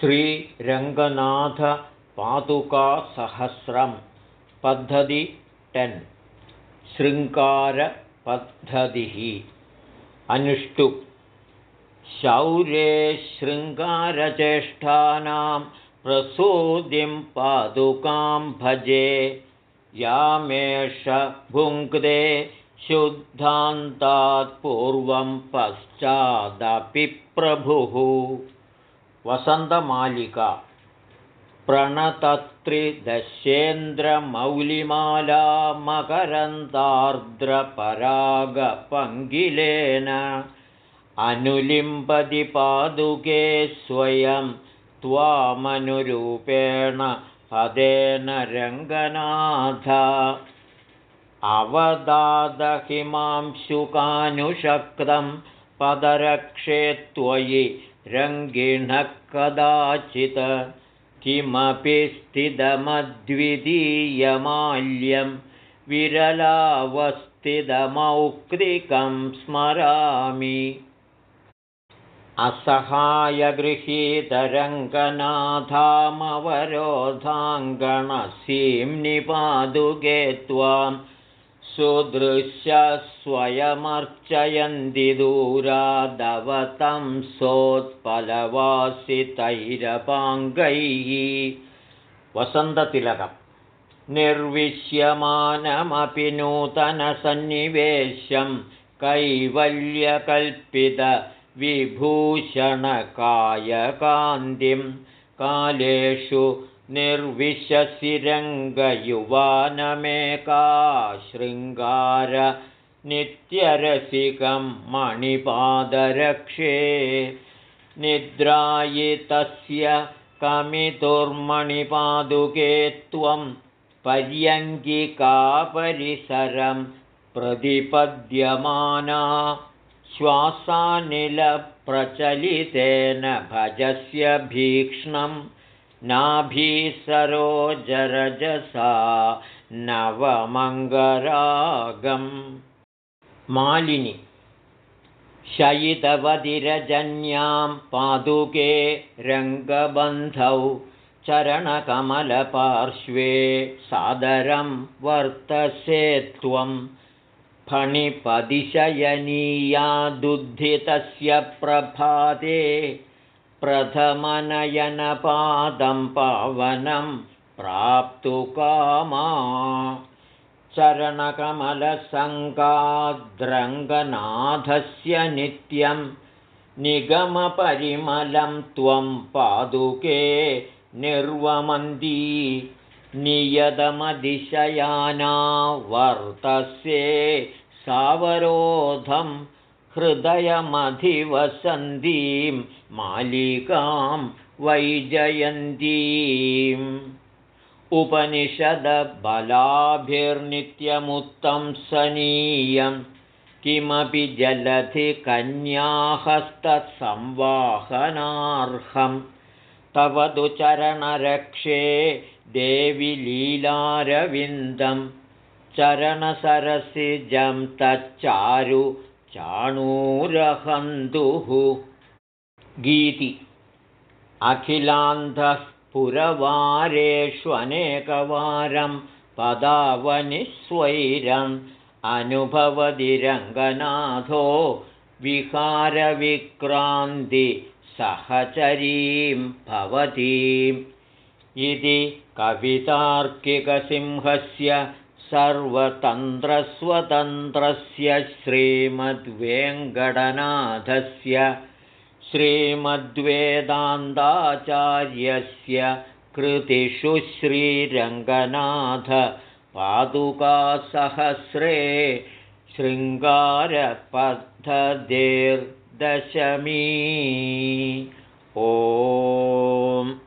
श्रीरङ्गनाथपादुकासहस्रं पद्धति टेन्. शृङ्गारपद्धतिः. अनुष्टु. शौर्ये शृङ्गारचेष्टानां प्रसूतिं पादुकां भजे यामेष भुङ्क्ते शुद्धान्तात् पूर्वं पश्चादपि प्रभुः वसन्तमालिका। मकरन्दार्द्रपरागपङ्गिलेन अनुलिम्बति पादुके स्वयं त्वामनुरूपेण पदेन रङ्गनाथ। अवदादहिमांशुकानुशक्तं पदरक्षे त्वयि रङ्गिणः कदाचित् किमपि स्थितमद्वितीयमाल्यं विरलावस्थितमौक्तिकं स्मरामि। असहायगृहीतरङ्गनाथामवरोधाङ्गणसीं निपादुके त्वां सुदृश्य स्वयमर्चयन्ति दूरादवतं सोत्पलवासितैरपाङ्गैः वसन्ततिलकं निर्विश्यमानमपि नूतनसन्निवेशं कैवल्यकल्पितविभूषणकायकान्तिं कालेषु निर्विशशिरङ्गयुवानमेका शृङ्गार नित्यरसिकं मणिपादरक्षे। निद्रायितस्य कमितुर्मणिपादुके त्वं पर्यङ्गिकापरिसरं प्रतिपद्यमाना। श्वासानिलप्रचलितेन भजस्य भीक्ष्णम् नाभीसरोजरजसा नवमङ्गरागम्। मालिनि शयितवधिरजन्यां पादुके रङ्गबन्धौ चरणकमलपार्श्वे सादरं वर्तसे त्वं फणिपदिशयनीयादुद्धितस्य प्रभाते प्रथमनयनपादं पावनं प्राप्तुकामा चरणकमलसङ्गाद्रङ्गनाथस्य नित्यं निगमपरिमलं त्वं पादुके निर्वमन्दी नियतमदिशयाना वर्तस्ये सावरोधम् हृदयमधिवसन्तीं मालिकां वैजयन्तीम् उपनिषदबलाभिर्नित्यमुत्तं सनीयं किमपि जलधिकन्याहस्तत्संवाहनार्हं तव तु चरणरक्षे देवि लीलारविन्दं चरणसरसिजं तच्चारु चाणूरहन्तुः। गीति। अखिलान्धः पुरवारेष्वनेकवारं पदावनिस्वैरम् अनुभवदिरङ्गनाथो विहारविक्रान्तिसहचरीं भवतीम्। इति कवितार्किकसिंहस्य सर्वतन्त्रस्वतन्त्रस्य श्रीमद्वेङ्कटनाथस्य श्रीमद्वेदान्ताचार्यस्य कृतिषु श्रीरङ्गनाथपादुकासहस्रे शृङ्गारपद्धतिर्दशमी। ओम्